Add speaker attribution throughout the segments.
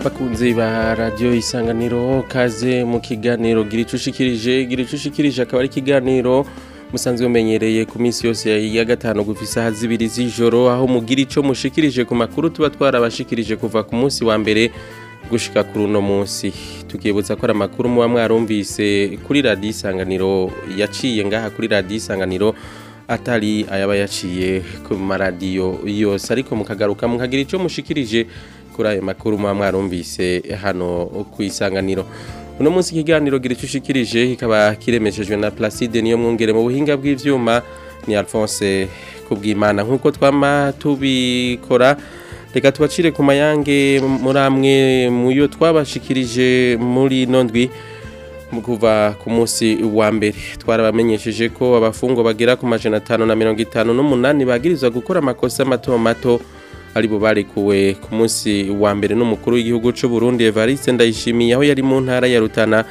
Speaker 1: abakunzi ba radiyo isanganiro kaze mu kiganiro gira icyo akaba ari ikiganiro musanzwe umenyereye ku minsi yose ya gatanu guva isaha z'ibiri z'ijoro aho mugira icyo mushikirije ku makuru tuba twarabashikirije kuva ku munsi wa mbere gushika kuri uno munsi tukibutsa ko ari amakuru muba mwarumvise kuri radiyo isanganiro yaciye ngaha kuri radiyo isanganiro atari ayaba yaciye ku maradiyo yose ariko mukagaruka mukagira icyo mushikirije kuri ayo makuru muba mwarumvise hano ku isanganiro uno munsi ikiganiro gira icyo ushikirije kikaba kiremeshejwe na placide niyo mwungere mu buhinga bw'ibyuma ni alphonse kubwimana nk'uko twama tubikora reka tubacire ku mayange muri amwe yo twabashikirije muri nondwi ndwi kuva ku munsi wa mbere twarabamenyesheje ko abafungwa bagera ku majana atanu na mirongo itanu n'umunani bagirizwa gukora amakosa mato mato aribo barekuwe ku munsi wa mbere n'umukuru w'igihugu cy'u Burundi Evariste Ndayishimiye aho yari mu ntara ya Rutana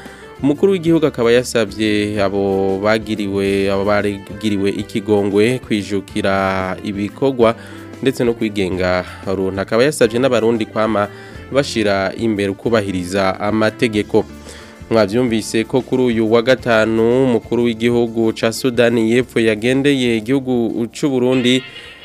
Speaker 1: umukuru w'igihugu akaba yasabye abo bagiriwe abo barigiriwe ikigongwe kwijukira ibikorwa ndetse no kwigenga runaka akaba yasabye n'abarundi kwama bashira imbere kubahiriza amategeko mwabyumvise ko kuri uyu wa gatanu umukuru w'igihugu cya Sudani y'epfo yagendeye igihugu cy'u Burundi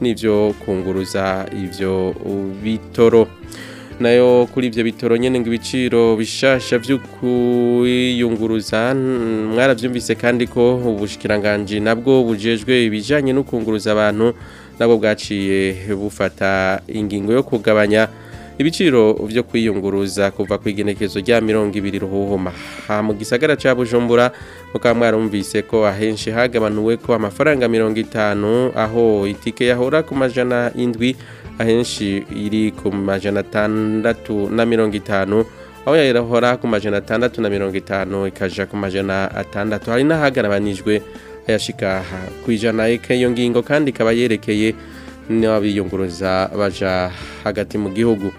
Speaker 1: n'ibyo kunguruza ibyo bitoro nayo kuri ibyo bitoro nyine ngo ibiciro bishasha byo kuyunguruza mwarabyumvise kandi ko ubushikiranganji nabwo bujejwe ibijyanye no kunguruza abantu nabwo bwaciye bufata ingingo yo kugabanya ibiciro byo kwiyunguruza kuva ku igenekezo rya mirongo ibiri ruhuhuma ha mu gisagara cya bujumbura mukamwarumvise ko ahenshi hagabanuwe ko amafaranga mirongo itanu aho itike yahora ku majana indwi ahenshi iri ku majana atandatu na mirongo itanu aho yahora ku majana atandatu na mirongo itanu ikaja ku majana atandatu hari n'ahagarabanijwe ayashika ku ijana iyo ngingo kandi ikaba yerekeye n'abiyunguruza baja hagati mu gihugu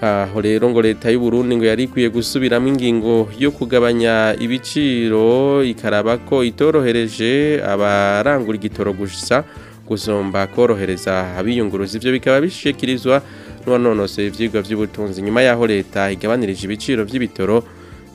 Speaker 1: aho rero ngo leta y’u y'uburundi ngo yari ikwiye gusubiramo ingingo yo kugabanya ibiciro ikaraba ko itorohereje abarangura igitoro gusa gusomba korohereza abiyunguruza ibyo bikaba bishikirizwa n'uwanonoseye ibyigwa by'ubutunzi nyuma y'aho leta igabanirije ibiciro by'ibitoro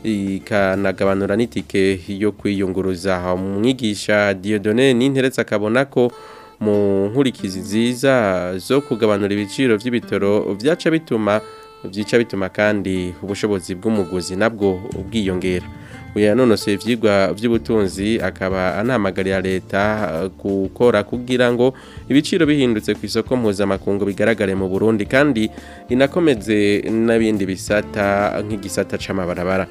Speaker 1: ikanagabanura n'itike yo kwiyunguruza umwigisha Dieudonne n'interetse akabona ko mu nkurikizi nziza zo kugabanura ibiciro by'ibitoro byaca bituma byica bituma kandi ubushobozi bw'umuguzi nabwo ubwiyongera uyu yanonosoye ibyigwa by'ubutunzi akaba anahamagarira leta eh, gukora kugira ngo ibiciro bihindutse ku isoko mpuzamakungu bigaragare mu burundi kandi inakomeze n'ibindi bisata nk'igisata cy'amabarabara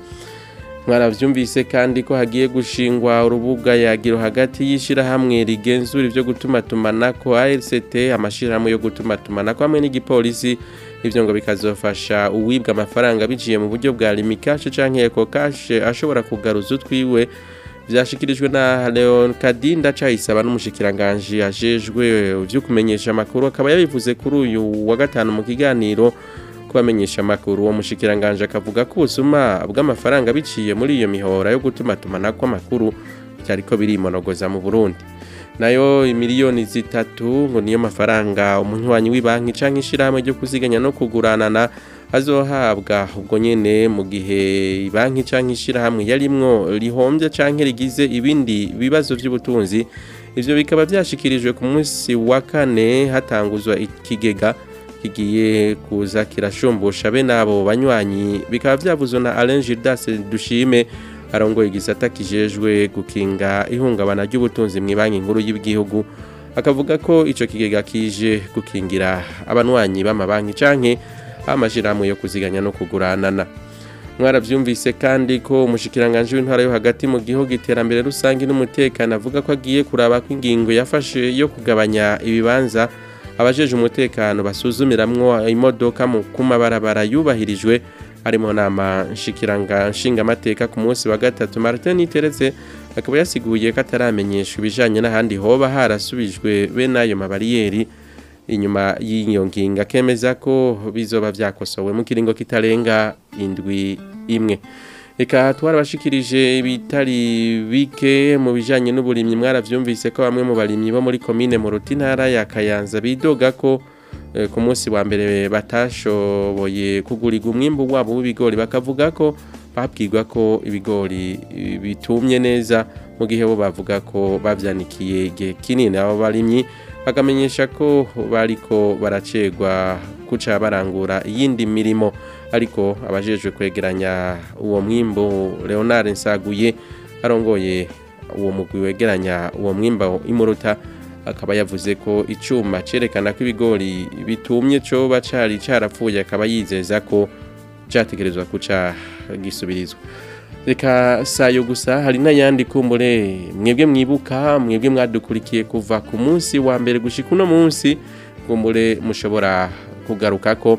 Speaker 1: mwarabyumvise kandi ko hagiye gushingwa urubuga yagiro hagati y'ishyirahamwe rigenzura ibyo gutumatumanako ALCT amashyirahamwe yo gutumatumanako hamwe n'igipolisi ivyo ngo bikazofasha uwibwa amafaranga biciye mu buryo bwa limikashe canke kashe ashobora kugaruza utwiwe vyashikirijwe na Leon Kadinda cayisaba n’umushikiranganji yajejwe ivyo kumenyesha makuru akaba yabivuze kuri uyu wa gatanu mu kiganiro kubamenyesha amakuru uwo mushikiranganje akavuga ko ubusuma bw'amafaranga biciye muri iyo mihora yo gutuma tumanako amakuru cyariko birimonogoza mu Burundi nayo miliyoni zitatu ngo niyo mafaranga umunywanyi w'ibanki cyangwa ishyirahamwe ryo kuziganya no kuguranana azohabwa ubwo nyine mu gihe banki cyangwa ishyirahamwe yarimwo rihombye cyangwa rigize ibindi bibazo by'ubutunzi ivyo bikaba byashyikirijwe ku munsi wa kane hatanguzwa ikigega kigiye kuza kirashumbusha be nabo banywanyi bikaba byavuzwe na Alain Gildas Dushime arongoye igisata kijejwe gukinga ihungabana ry'ubutunzi mu ibanki nkuru y'igihugu akavuga ko icyo kigega kije gukingira abanywanyi b'amabanki canke amajiramu yo kuziganya no kuguranana mwarabyumvise kandi ko umushikiranganje w'intara yo hagati mu gihugu iterambere rusange n'umutekano avuga ko agiye kuraba ko ingingo yafashe yo kugabanya ibibanza abajeje umutekano basuzumiramwo imodoka mu kumabarabara yubahirijwe ari mu nama nshingamateka ku munsi wa gatatu martin niteretse akaba yasiguye ko ataramenyeshwa ibijyanye n'ahandi hoba harasubijwe be n'ayo mabariyeri inyuma y'iyo ngingo akemeza ko bizoba byakosowe mu kiringo kitarenga indwi imwe reka twarabashikirije ibitari bike mu bijyanye n'uburimyi mwarabyumvise ko bamwe mu barimyi bo muri komine mu ruti ya kayanza bidoga ko Eh, ku munsi wa mbere batashoboye kuguriga umwimbu wabo w'ibigori bakavuga ko babwirwa ko ibigori eh, bitumye neza mu gihe bo bavuga ko babyanikiye igihe kinini abo barimyi bakamenyesha ko bariko baracegwa kuca barangura iyindi mirimo ariko abajejwe kwegeranya uwo mwimbo Leonard Nsaguye arongoye uwo mugwi wegeranya uwo mwimbo imuruta akaba yavuze ko icyuma cyerekana ko ibigori bitumye cyo cyari cyarapfuye akaba yizeza ko cyategerezwa ko gisubirizwa. reka sayo gusa hari n'ayandi kumbure mwebwe mwibuka mwebwe mwadukurikiye kuva ku munsi wa mbere gushyika uno munsi kumbure mushobora kugaruka ko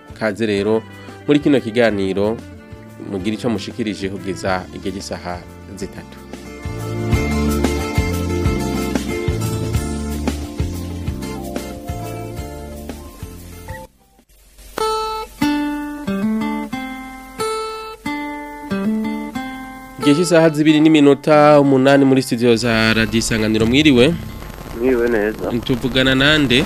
Speaker 1: kaze rero muri kino kiganiro mugira icyo mushikirije kugeza igihe gisaha zitatu igihe cy'isaha zibiri n'iminota umunani muri studio za radisanganiro isanganiro mwiriwe
Speaker 2: mwiriwe neza
Speaker 1: tuvugana nande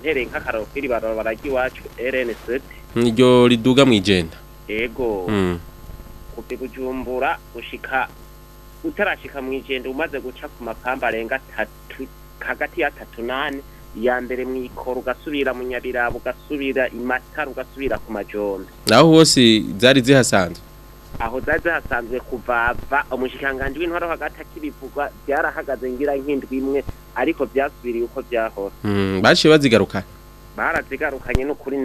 Speaker 2: ntereye nk'akararo k'iri barabara ry'iwacu rnsd
Speaker 1: iryo riduga mu
Speaker 2: igenda
Speaker 1: yego
Speaker 2: kuva kujumbura gushika utarashika mu igenda umaze guca ku mapamba arenga atatu hagati y'atatu nane iya mbere mu ikoro ugasubira mu nyabirabo ugasubira i matara ugasubira ku majombe
Speaker 1: naho hose zari zihasanzwe
Speaker 2: aho zaje hasanzwe kuvava umushikiranganji w'intwaro hagati akibivugwa byarahagaze ngira nk'indwi imwe ariko byasubiriye uko byahora
Speaker 1: hmm, baciye bazigaruka
Speaker 2: barazigarukanye n'ukuri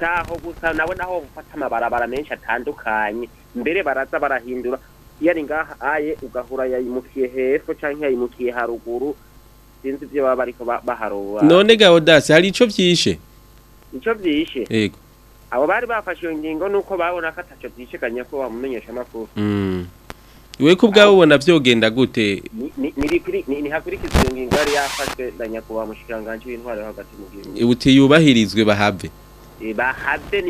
Speaker 2: saho gusa nawe naho gufata amabarabara menshi atandukanye mbere baraza barahindura yari ngaha aye ugahura yayimukiye hepfo cyangwa yayimukiye haruguru sinzi ibyo baba bariko baharura
Speaker 1: none gabo hari icyo vyishe
Speaker 2: ico vyishe
Speaker 1: yego
Speaker 2: abo bari bafashe iyo nuko babona ko atacyo byishikanya ko bamumenyesha amakuru
Speaker 1: mm. we ko ubwawe ubona byogenda gute
Speaker 2: ni hakurikizwa iyo ngingo yari yafashwe na nyakubahwa mushikiranganji w'intwaro hagati mu gihugu
Speaker 1: uti yubahirizwe bahave
Speaker 2: bahave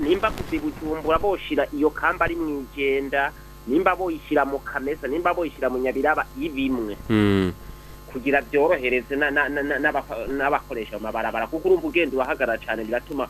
Speaker 2: nimba kuzibujumbura boshira iyo kamba ari mu igenda nimba boyishyira mu kamesa nimba boyishyira mu nyabiraba ibimwe
Speaker 1: mm.
Speaker 2: kugira byorohereze n'abakoresha amabarabara kuko urumva ugenda ubahagarara cyane biratuma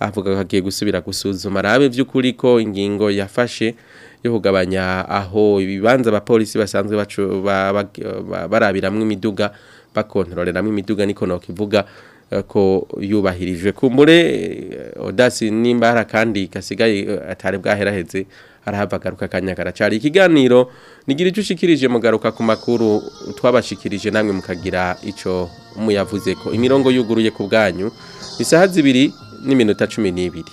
Speaker 1: avuga ko hagiye gusubira gusuzuma arabe by'ukuri ko ingingo yafashe yo kugabanya aho ibibanza abapolisi basanzwe barabiramwe imiduga bakontororeramo imiduga niko nokivuga eh, ko yubahirijwe kumure eh, odasi n'imbara kandi kasigaye eh, atari bwaheraheze arahavagaruka kanyagara karacari ikiganiro nigira icyo ushikirije mugaruka ku makuru twabashikirije namwe mukagira icyo muyavuze ko imirongo yuguruye ku bwanyu isaha zibiri n'iminota cumi n'ibiri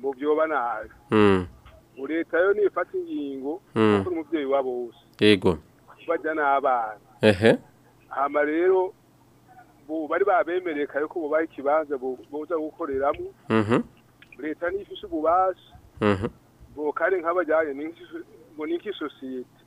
Speaker 3: mu byoba nabi
Speaker 1: mm.
Speaker 3: leta yo nifata ingingo
Speaker 1: mm.
Speaker 3: akora umubyeyi wabo wose
Speaker 1: yego
Speaker 3: bajya n'abana
Speaker 1: ehe
Speaker 3: hama rero bari babemereye kare bubaha ikibanza boza gukoreramo
Speaker 1: mhm.
Speaker 3: leta niyo ifise ububasha
Speaker 1: mhm.
Speaker 3: bokare nk'abajyanye ngo ni nk'isosiyete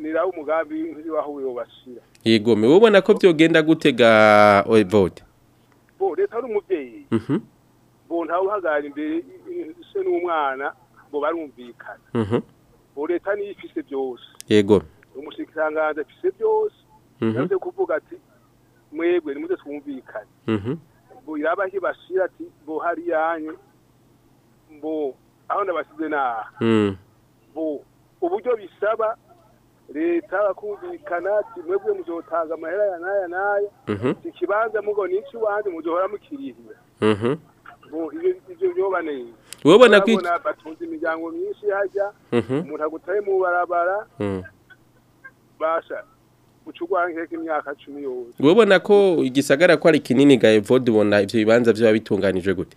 Speaker 3: nirawe umugambi w'inzu waho uyobashira
Speaker 1: yego miwe ubona ko byogenda gutega oyivode eh,
Speaker 3: bo leta ari umubyeyi
Speaker 1: mhm.
Speaker 3: bo ntawe uhagarara imbere se n'umwana ngo barumvikana
Speaker 1: mhm.
Speaker 3: bo leta niyo ifise byose
Speaker 1: yego
Speaker 3: umushikiranganji afise byose
Speaker 1: mhm.
Speaker 3: yavuze kuvuga ati mwebwe nimuze twumvikane bo iraba hibashira ati bo hari yanyu bo aho ndabasize naha
Speaker 1: mm.
Speaker 3: bo uburyo bisaba leta bakumvikana mwebwe muzotanga amahera ya naya naya
Speaker 1: mhm.
Speaker 3: ikibanza mugo n'icyo iwanjye muzohora mukirihira
Speaker 1: mhm.
Speaker 3: ibyo byobaneye
Speaker 1: ubona ko
Speaker 3: batunze imiryango myinshi hajya
Speaker 1: mhm.
Speaker 3: umuntu agutaye mu barabara basha
Speaker 1: ubona ko igisagara ko ari kinini ga evode ubona ibyo bibanza byaba bitunganije gute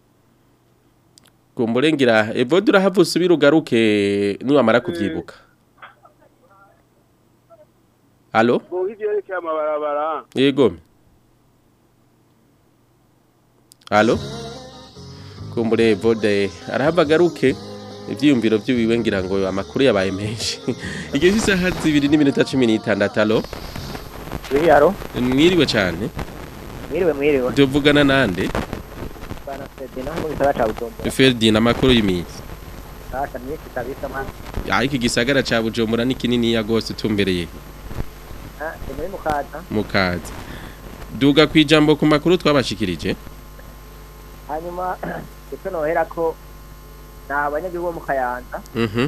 Speaker 3: ngo
Speaker 1: murengera evode
Speaker 3: eh,
Speaker 1: urahavuse ubirugaruke niwamara kubyibuka Halo?
Speaker 3: Mu hivyo yerekeye amabarabara.
Speaker 1: Yego. Halo? Kumbure vode arahabagaruke ivyiyumviro by'ibiwe ngira ngo amakuru yabaye menshi. Igihe cy'isaha n'iminota cumi n'itandatu
Speaker 4: haro.
Speaker 1: Mwiriwe cyane.
Speaker 4: Mwiriwe mwiriwe.
Speaker 1: Duvugana nande?
Speaker 4: Bana
Speaker 1: amakuru y'iminsi.
Speaker 4: Sasa
Speaker 1: iki gisagara cya Bujomura ni kinini ya gose
Speaker 4: tumbereye. mukaza
Speaker 1: duga ku ijambo ku makuru twabashikirije
Speaker 4: hanyuma ndetse nohera ko ni abanyagihugu bo mu kayanza
Speaker 1: mhm.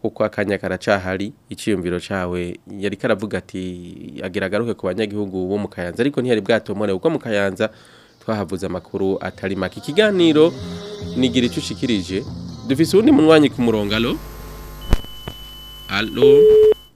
Speaker 1: kuko akanya karacahari icyiyumviro cyawe yari karavuga ati agira agaruke ku banyagihugu bo mu kayanza ariko ntiyari bwatomore kuko mu kayanza twahavuze amakuru atari make ikiganiro nigira icyo ushikirije dufise uwundi munywanyi ku murongo alo alo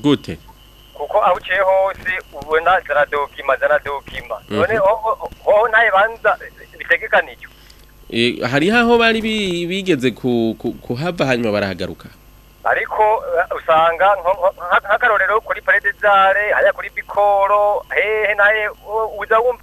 Speaker 1: gute
Speaker 5: kuko aho uciye hose ubona ziradogima ziradogima
Speaker 1: mhm.
Speaker 5: none hoho nawe banza bitegekanijwe
Speaker 1: hariho aho bari bigeze kuhava hanyuma barahagaruka
Speaker 5: ariko eh, usanga nk'akarorero kuri paredezare hariya kuri bikoro hehe nahe uza wumva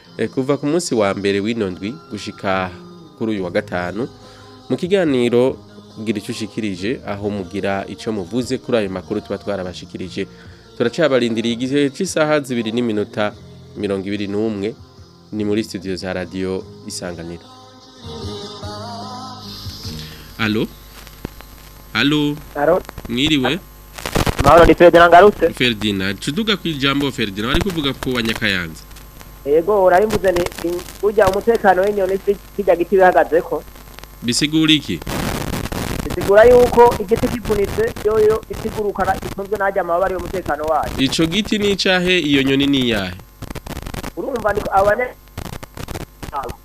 Speaker 1: eh, kuva ku munsi wa mbere w'inondwi gushyika kuri uyu wa gatanu mu kiganiro ugira icyo ushikirije aho mugira icyo muvuze kuri ayo makuru tuba twarabashikirije turacabarindiriye igihe cy'isaha zibiri n'iminota mirongo ibiri n'umwe ni muri studio za radiyo isanganiro alo alo mwiriwe
Speaker 4: amahoro ni Ferdinand ngarutse
Speaker 1: Ferdinand tuduga ku eh, ijambo Ferdinand ari kuvuga ku banyakayanza
Speaker 4: yego urarimbuze ni ujya umutekano w'inyoni kijya giti bihagaze ko
Speaker 1: bisigura iki
Speaker 4: bisigura yuko igiti kipunitse yoyo isigurukana ikunzwe n'ajya amabara y'umutekano wayo
Speaker 1: ico giti ni iyo nyoni ni iyahe
Speaker 4: urumva ni abane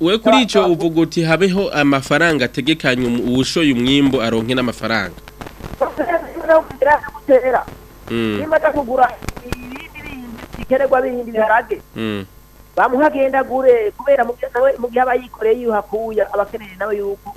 Speaker 1: we kuri icyo uvuga uti habeho amafaranga ategekanye ubushoye umwimbo aronke n'amafaranga mm.
Speaker 4: niba aja ibindi bindi bikenerwa bindi biharage
Speaker 1: mm.
Speaker 4: bamuhagenda gure kubera mu gihe aba yikoreye yuhakuye aba akeneye nawe yuko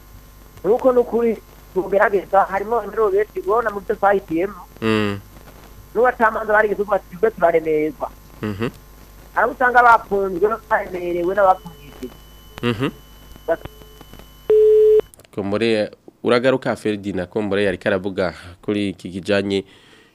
Speaker 4: ni ukuri tugerageza harimo imbereho benshi ubona mu byo twahitiyemo
Speaker 1: mm.
Speaker 4: n'ubacamanza barigeze uko batijwe turaremererwa mm-hmm.
Speaker 1: hari
Speaker 4: abo usanga bafunzwe baremerewe n'abapfungishije
Speaker 1: mm-hmm. kombore uragaruka feridina kombore yari karavuga kuri iki kijyanye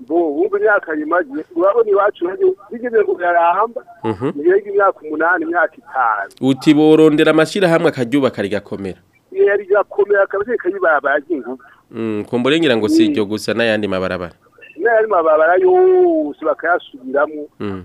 Speaker 3: bo wumva imyaka rimaze urabona iwacu bigeze ngo birarahamba
Speaker 1: mhm.
Speaker 3: ni imyaka umunani imyaka itanu
Speaker 1: uti borondera amashyirahamwe akaryubaka rigakomera
Speaker 3: iyo yari yakomeye akabashe kayibabaje inkuba
Speaker 1: mm, kumbure ngira ngo si iryo gusa n'ayandi mabarabara
Speaker 3: n'ayandi mabarabara yose bakayasubiramo
Speaker 1: mm.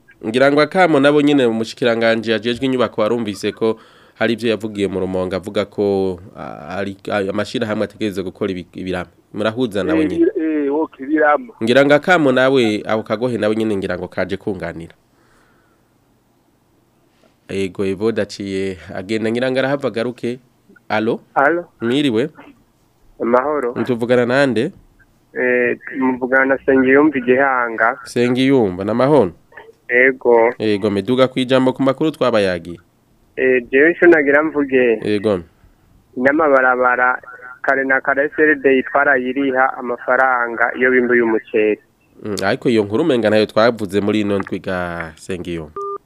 Speaker 1: ngira ngo akamo nabo nyine mu mushikiranganje yajejwe inyubako warumvise ko hari ibyo yavugiye mu rumonga avuga ko ari amashirahamwe ategereza gukora ibiramo murahuza nabo nyine
Speaker 3: eh,
Speaker 1: ngira ngo akamo nawe ako kagohe nawe nyine ngira ngo kaje kunganira yego evo daciye agenda ngira ngo arahava agaruke alo mwiriwe
Speaker 6: amahoro
Speaker 1: tuvugana nande
Speaker 6: eh, muvugana sengiyumva igihanga
Speaker 1: sengiyumva ni amahoro
Speaker 6: ego
Speaker 1: ego meduga ku ijambo ku makuru twabayagiye
Speaker 6: eh, jewe icyo nagira mvuge
Speaker 1: ego
Speaker 6: n'amabarabara kare na kare seride yitwara yiriha amafaranga iyo bimbuye umuceri
Speaker 1: mm, ariko iyo nkuru umenga nayo twavuze muri ino twiga sengiyumva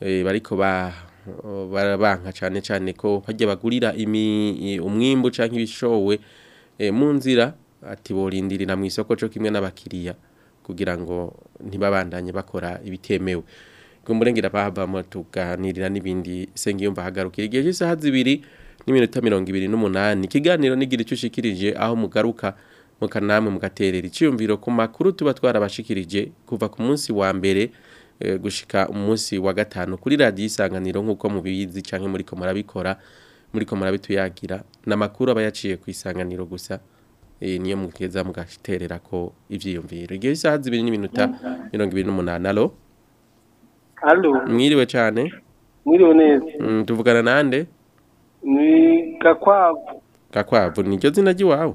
Speaker 1: bariko ba barabanka cyane cyane ko bajya bagurira umwimbu cyangwa ibishowe mu nzira ati borindirira mu isoko cyo kimwe n'abakiriya kugira ngo ntibabandanye bakora ibitemewe kumburengira bahabamo tuganirira n'ibindi sengiyumva hagarukira igihe cy'isaha zibiri n'iminota mirongo ibiri n'umunani ikiganiro nigira icyo ushikirije aho mugaruka mukanamwe mugaterera icyumviro ku makuru tuba twarabashikirije kuva ku munsi wa mbere eh, gushika umunsi wa gatanu kuri radiyo isanganiro nk'uko mubizi cyangwa muri ko murabikora muri ko murabituyagira ni amakuru aba yaciye ku isanganiro gusa Eh, niyo mugeza mugashiterera ko ivyiyumviro igihe isaha 2 n'iminota 28 alo
Speaker 7: Allo
Speaker 1: mwiriwe cyane
Speaker 7: mwiriwe neza
Speaker 1: mm, tuvugana nande
Speaker 7: ni gakwavu
Speaker 1: gakwavu niryo zina ry'iwawe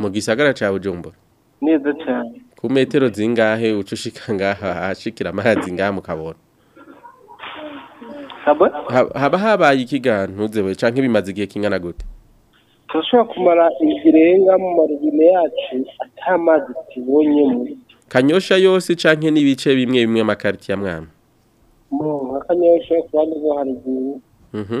Speaker 7: mu
Speaker 1: gisagara cya bujumbura
Speaker 7: neza cyane
Speaker 1: ku metero zingahe uca ushika ngaha ahashikira amazi ngaha mu haba habaye ikigantuze we canke igihe kingana gute
Speaker 7: turashobora kumara igirenga mu marubine yacu ata mazi tubonyemo
Speaker 1: kanyosha yose canke n'ibice bimwe bimwe amakariti ya mwami
Speaker 7: mu akanyosha kandi zo haruguru
Speaker 1: mhm.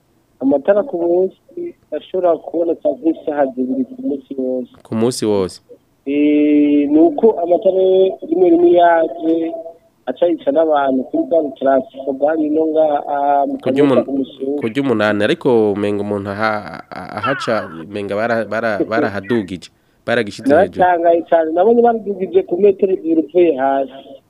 Speaker 1: amatara
Speaker 7: ku munsi ashobora kuboneka nk'isaha zibiri ku munsi wose
Speaker 1: ku munsi wose
Speaker 7: ni uko amatara rimwe rimwe yaje acayitse n'abantu kuri bwa taransifa bwari ino ngaha ah,
Speaker 1: mu umunani ariko umenga umuntu ahaca umenga barahadugije baragishyize hejuru
Speaker 7: baratangaye cyane nabonye badugije ku metero ebyiri uvuye hasi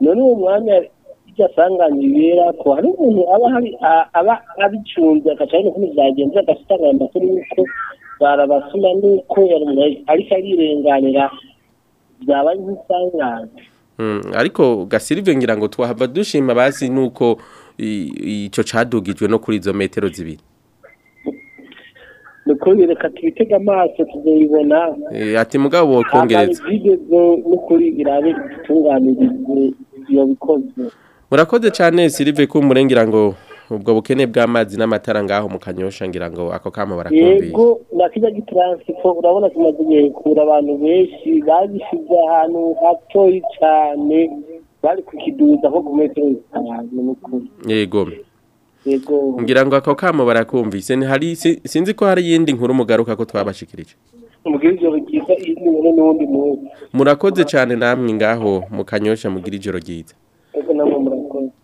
Speaker 7: none uwo mwanya iryo asanganye ko hari umuntu aba hari aba abicunze agaca no kuri zagenze agasitanga amakuru y'uko barabasuma n'uko yari ariko arirenganira byaba nk'isangane
Speaker 1: hmm, ariko gasirivye ngira ngo tuhava dushima basi nuko icyo cadugijwe no kuri izo metero zibiri
Speaker 7: nukuri reka tubitega amaso tuzobibona
Speaker 1: eh, ati mugabo wokongereza
Speaker 7: amazigezo nukuri irabe itunganirizwe
Speaker 1: murakoze cyane sirive ku murengera ngo ubwo bukene bw'amazi n'amatara ngaho mu kanyosha ngira ngo ako kama barakumbiye
Speaker 7: yego nakijya gitransipo urabona tumaze igihe abantu benshi babishize ahantu hatoyi cyane bari kukiduza nko ku metero zitanu
Speaker 1: yego ngira ngo ako kama barakumvise hari sinzi ko hari iyindi nkuru mugaruka ko twabashikirije
Speaker 7: umubwirije iyindi n'undi munsi
Speaker 1: murakoze cyane namwe ngaho mukanyosha kanyosha mugira ijoro ryiza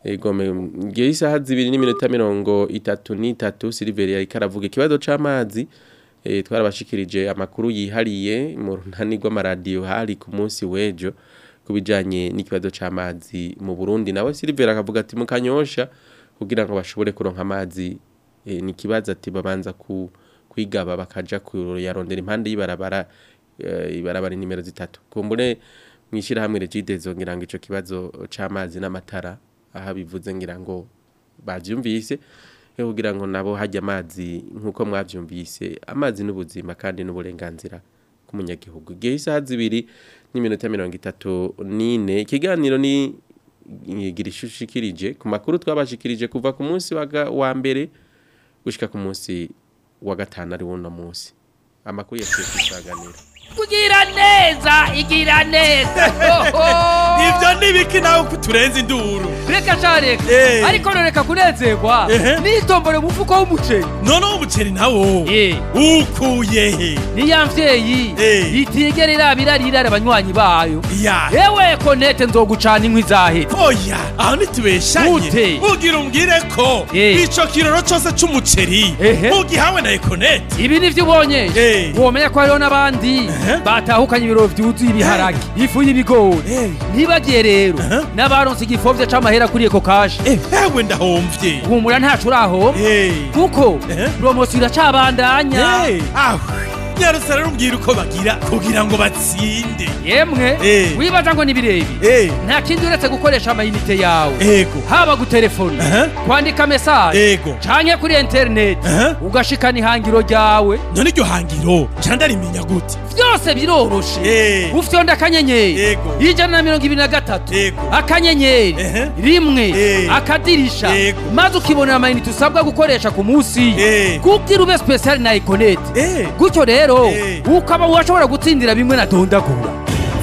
Speaker 1: ngiyo isaha zibiri n'iminota mirongo itatu n'itatu siliveri yari karavuga ikibazo cy'amazi eh, twarabashikirije amakuru yihariye mu runani rw'amaradiyo hari ku munsi w'ejo ku bijyanye n'ikibazo cy'amazi mu burundi nawe siliveri akavuga ati mukanyosha kugira ngo bashobore kuronka amazi eh, ni ikibazo ati babanza kwigaba bakajya kuyarondera impande y'ibarabara Eh, ibarabara nimero zitatu kumbure mwishyirahamwe regidezo ngira ngo ico kibazo c'amazi n'amatara aha bivuze ngira ngo bavyumvise yo kugira ngo nabo hajya amazi nkuko mwabyumvise amazi n'ubuzima kandi n'uburenganzira kumunyagihugu gihe isaha zibiri n'iminota mirongo itatu 34 ikiganiro ni girishishikirije ku makuru twabashikirije kuva ku munsi wa mbere gushika ku munsi wa gatanu ari wo munsi amakuru yashyize ku
Speaker 8: kugira neza igira neza
Speaker 9: ibyo ni ibiki nawe turenze induru
Speaker 8: reka cyane
Speaker 9: eh.
Speaker 8: ariko reka kunezerwa n'itombore mu w'umuceri
Speaker 9: noneho umuceri nawo
Speaker 8: eh.
Speaker 9: ukuye he
Speaker 8: niya mvyeyi
Speaker 9: eh.
Speaker 8: itigera irabira rirara abanywanyi bayo yewe konete nzogucana inkwi zahe
Speaker 9: oya aho
Speaker 8: nitubeshanye
Speaker 9: ugira umbwire ko ico kiroro cyose c'umuceri ugihawe na ekonete
Speaker 8: ibi nivyo ubonye womenya ko hariho n'abandi batahukanye ibiroro byuzuye ibiharage ifu y'ibigori ntibagiye rero n'abaronse igifobya c'amahera kuri eko kaje eh,
Speaker 9: ewe ndahomvye
Speaker 8: humura ntaco aho kuko promosiyo iracabandanya
Speaker 9: ah. nyarusara rumbwira uko bagira kugira ngo batsinde
Speaker 8: yemwe
Speaker 9: eh.
Speaker 8: wibaza ngo ni eh. nta kindi uretse gukoresha amayinite yawe
Speaker 9: yego
Speaker 8: haba gutelefona kwandika mesaje yego kuri interineti ugashikana ihangiro ryawe
Speaker 9: none iryo hangiro candarimenya gute
Speaker 8: byose biroroshe eh. ufyonda akanyenyeri ijana na mirongo ibiri na gatatu akanyenyeri rimwe akadirisha maze ukibonera amayinite usabwa gukoresha ku munsi kuko iri ube sipesiyali na ikoneti gutyo rero rero ukaba washobora gutsindira bimwe na dondagura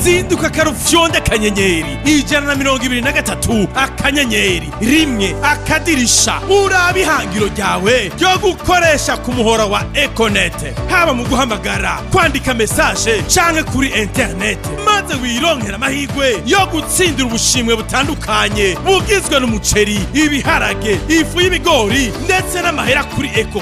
Speaker 9: zinduka karufyonde akanyenyeri ijana na mirongo ibiri na gatatu akanyenyeri rimwe akadirisha urabe ihangiro ryawe ryo gukoresha ku muhora wa ekonete haba mu guhamagara kwandika mesaje canke kuri interinete maze wironkera amahirwe yo gutsindira ubushimwe butandukanye bugizwe n'umuceri ibiharage ifu y'ibigori ndetse n'amahera kuri eko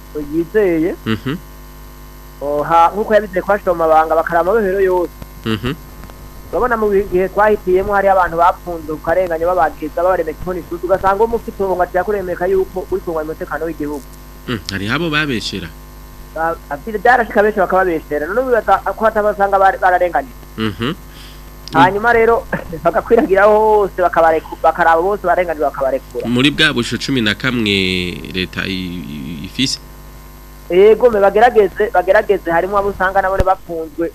Speaker 4: yizeye
Speaker 1: mhm.
Speaker 4: nk'uko yabizeye ko hashira amabanga bakaraba amabehero yose
Speaker 1: mhm.
Speaker 4: urabona mu gihe twahitiyemo hari abantu bafunze kukarenganya babagiza babaremeka inkoni isuzuma ugasanga uwo mufite ubu yakuremeka yuko uri kunganya umutekano w'igihugu
Speaker 1: hari abo
Speaker 4: babeshyira Ah, byarashika benshi bakababesera n'ubu ko batabasanga bararenganira
Speaker 1: mhm.
Speaker 4: hanyuma rero bagakwiragira hose bakaraba bose barenganira bakabarekura
Speaker 1: muri bwa busho cumi na kamwe leta ifise
Speaker 4: yego bagerageze bagerageze harimo abo usanga nabo bafunzwe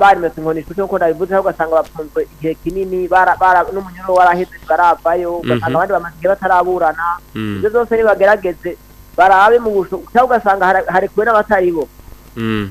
Speaker 4: barimetse inkoni ishuti nk'uko nabivuze ugasanga bafunzwe igihe kinini n'umunyururu waraheze ntibaravayo ugasanga
Speaker 1: mhm.
Speaker 4: abandi bamaze igihe bataraburana
Speaker 1: mm.
Speaker 4: ibyo byose nibagerageze barabe mu busho cyangwa ugasanga harekuwe n'abatari bo
Speaker 1: mm.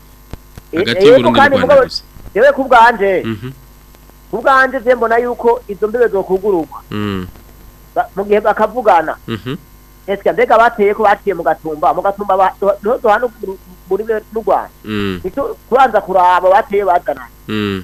Speaker 4: hagati
Speaker 1: y'uburundi
Speaker 4: yewe ku bwanje
Speaker 1: mhm.
Speaker 4: ku bwanje je yuko izo mbebe zokugururwa
Speaker 1: mm.
Speaker 4: mu gihe bakavugana
Speaker 1: mhm.
Speaker 4: ese mbega bateye ko baciye mu gatumba mu gatumba ntuhano muri n'u rwanda
Speaker 1: mm.
Speaker 4: kubanza kuraba bateye bazananye
Speaker 1: mm.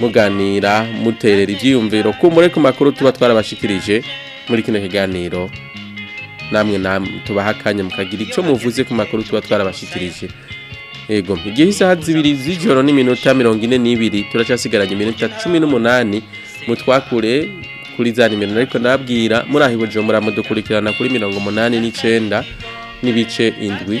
Speaker 1: muganira muterera ibyiyumviro kumure ku makuru tuba twarabashikirije muri kino kiganiro namwe namwe tubaha akanya mukagira icyo muvuze ku makuru tuba twarabashikirije yego igihe isaha zibiri z'ijoro n'iminota mirongo ine n'ibiri turacasigaranye iminota cumi n'umunani mutwakure kuri za nimero ariko nabwira murahihuje muramudukurikirana kuri mirongo umunani n'icyenda n'ibice indwi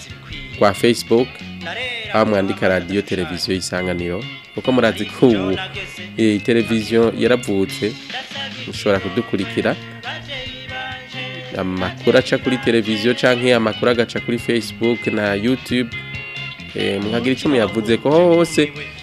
Speaker 1: rwa facebook aho mwandika radiyo televiziyo isanganiro kuko murazi ko ubu televiziyo yaravutse ushobora kudukurikira amakuru aca kuri televiziyo cyangwa amakuru agaca kuri facebook na youtube eh, mwagira icyo muyavuze ko hose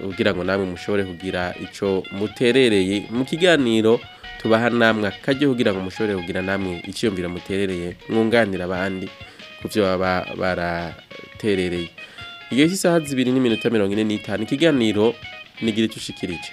Speaker 1: kugira ngo namwe mushobore kugira icyo muterereye mu kiganiro tubaha namwe akajya kugira ngo mushobore kugira namwe icyiyumviro muterereye mwunganira abandi ku byo baba baraterereye igihe cy'isaha zibiri n'iminota mirongo ine n'itanu ikiganiro nigira icyo ushikirije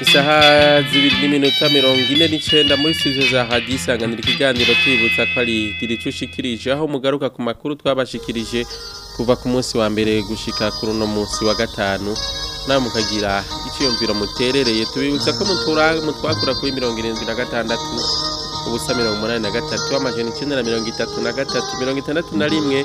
Speaker 1: isaha zibiri n'iminota mirongo ine n'icyenda muri studio za isanganira ikiganiro twibutsa ko ari diricu ushikirije aho mugaruka ku makuru twabashikirije kuva ku munsi wa mbere gushika kuri uno munsi wa gatanu nawe mukagira icyiyumviro muterereye tubibutsa ko mutwakura kuri mirongo irindwi na gatandatu ubusa mirongo umunani na gatatu amajana icyenda na mirongo itatu na gatatu mirongo itandatu na rimwe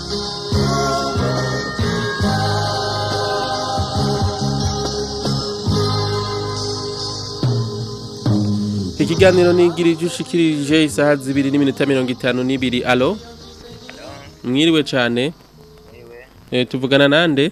Speaker 1: ikiganiro nigirije ushikirije isaha zibiri n'iminota mirongo itanu n'ibiri alo mwiriwe cyane eh, tuvugana nande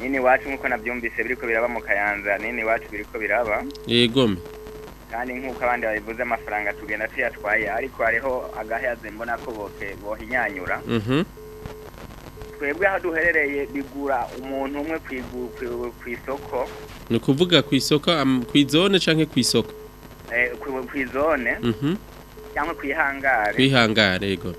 Speaker 10: nini wacu nk'uko nabyumvise biriko biraba mu kayanza nini wacu biriko biraba
Speaker 1: yego
Speaker 10: kandi nk'uko abandi babivuze amafaranga tugenda tuyatwaye ariko hariho agaheaze mbona ko boke bohinyanyura
Speaker 1: mhm.
Speaker 10: twebwe aho duherereye bigura umuntu umwe ku isoko
Speaker 1: ni ukuvuga ku isoko ku izone cyangwa
Speaker 10: ku isoko ku
Speaker 1: izone
Speaker 10: cyangwa ku
Speaker 1: ihangare yego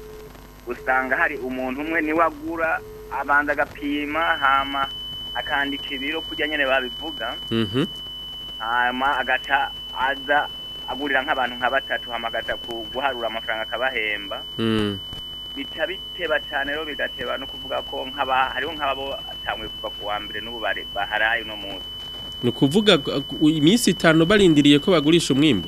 Speaker 10: usanga hari umuntu umwe niwagura agura abanza agapima hama akandika ibiro kujya nyine babivuga
Speaker 1: mhm.
Speaker 10: hanyuma agaca aza agurira nk'abantu nka batatu hamagaza ku guharura amafaranga akabahemba
Speaker 1: mhm.
Speaker 10: bica biteba cyane rero bigateba no kuvuga ko hariho nk'abo atanguye kuva ku wa mbere n'ubu baharaye uno munsi
Speaker 1: ni ukuvuga iminsi itanu barindiriye ko bagurisha umwimbo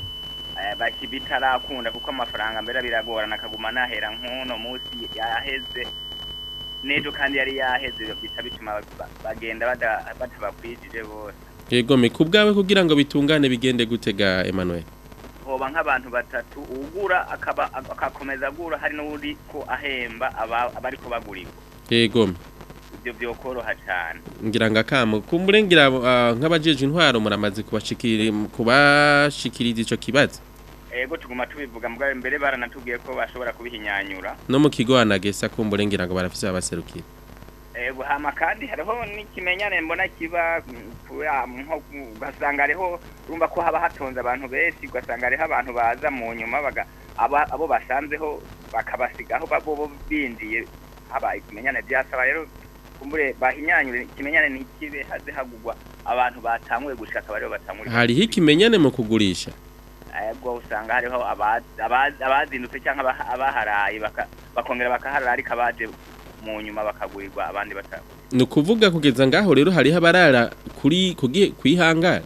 Speaker 10: eh, bitarakunda kuko amafaranga mbere biragorana akaguma nahera nk'uno munsi yaheze n'ejo kandi yari yaheze bita bituma bagenda batabakwirije bose
Speaker 1: yego mi kubwawe kugira ngo bitungane bigende gutega Emmanuel
Speaker 10: hoba nk'abantu batatu ugura akaba akakomeza agura hari n'uri ko ahemba abari ko bagurira
Speaker 1: yego
Speaker 10: ibyo byokoroha cyane
Speaker 1: ngira ngo akamu kumurengera ah, nk'abajeje intwaro muramaze kubashikiriza ico kibazo
Speaker 10: ego tuguma tubivuga mugabo mbere baranatubwiye ko bashobora kubihinyanyura
Speaker 1: no mu kigo anagesa kumbure ngira ngo barafise abaserukira
Speaker 10: ego hama kandi hariho n'ikimenyane mbona kiba ugasanga hariho urumva ko haba hatonze abantu benshi ugasanga hariho abantu baza mu nyuma baga abo basanzeho bakabasigaho bo bindiye habaye ikimenyane byasaba rero kumbure bahinyanyure ikimenyane ntikibe haze hagugwa abantu batanguye gushaka bariho batangurira
Speaker 1: hariho ikimenyane mu kugurisha
Speaker 10: ubwo usanga hariho abazindutse cyangwa abaharaye bakongera bakaharara ariko abaje mu nyuma bakagurirwa abandi batabona
Speaker 1: ni ukuvuga kugeza ngaho rero hariho abarara kuri kwihangara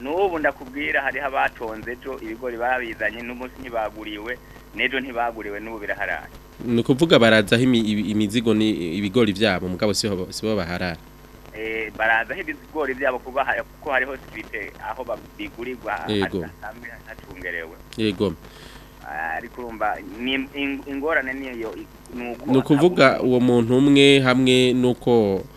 Speaker 10: n'ubu ndakubwira hariho abaconze ejo ibigori babizanye n'umunsi ntibaguriwe n'ejo ntibaguriwe n'ubu biraharara
Speaker 1: ni ukuvuga barazaho imizigo ibigori byabo mugabo sibo baharara
Speaker 10: Eh, baraza aho ibigori byabo kuko hariho sirite aho bigurirwa hacungerewe
Speaker 1: yego
Speaker 10: ah, ariko urumva ingorane niyo ni
Speaker 1: ukuvuga uwo muntu umwe hamwe n'uko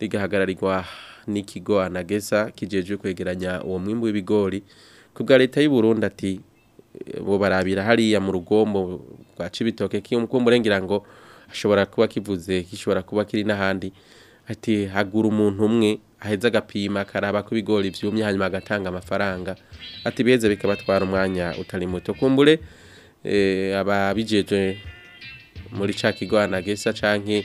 Speaker 1: rigahagararirwa n'ikigo anageza kijeje kwegeranya uwo mwimbu w'ibigori ku bwa leta y'u Burundi ati bo barabira hariya mu rugombo rwa Cibitoke kiyo mukumburengera ngo ashobora kuba kivuze gishobora kuba kiri n'ahandi ati hagura umuntu umwe aheza agapima akaraba ko ibigori byumye hanyuma agatanga amafaranga ati biheze bikabatwara umwanya utari muto kumbure eh, ababijeje muri ca kigwana gesa canke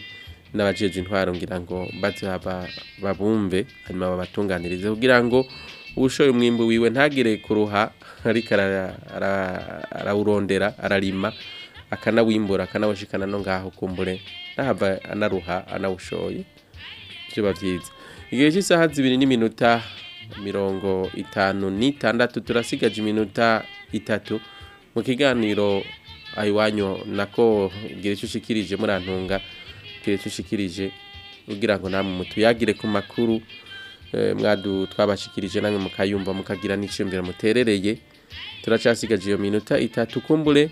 Speaker 1: n'abajeje intwaro ngira ngo bazaba babumve hanyuma babatunganirize kugira ngo ubushoye umwimbu wiwe ntagire ruha ariko arawurondera ararima akanawimbura akanawushikana no ngaho kumbure ntahava anaruha anawushoye biba byiza igihe cy'isaha zibiri n'iminota mirongo itanu n'itandatu turasigaje iminota itatu mu kiganiro ayiwanyu nako gira icyo ushikirije murantunga gira icyo ushikirije ugira ngo namwe mutuyagire ku makuru eh, mwadu twabashikirije namwe mukayumva mukagira n'icyumviro muterereye turacasigaje iyo minota itatu kumbure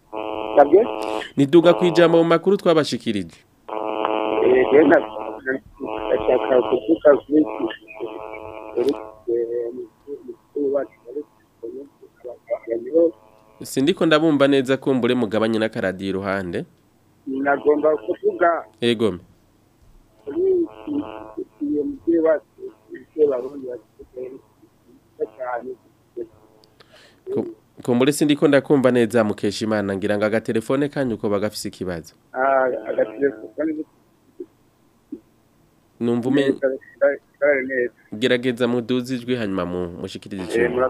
Speaker 3: ntiduga ku ijambo mu makuru twabashikirije sindiko ndabumba neza ko mbure mugabanye n'akaradiyo iruhande
Speaker 11: nagomba kuvuga
Speaker 3: egome kumbure sindiko ndakumva neza mukeshimana ngira ngo agatelefone kanyu ko bagafise ikibazo
Speaker 11: ah, agatelefone
Speaker 3: numva
Speaker 11: umenye
Speaker 3: gerageza muduze ijwi hanyuma mushikirize
Speaker 11: eh,
Speaker 1: icyuma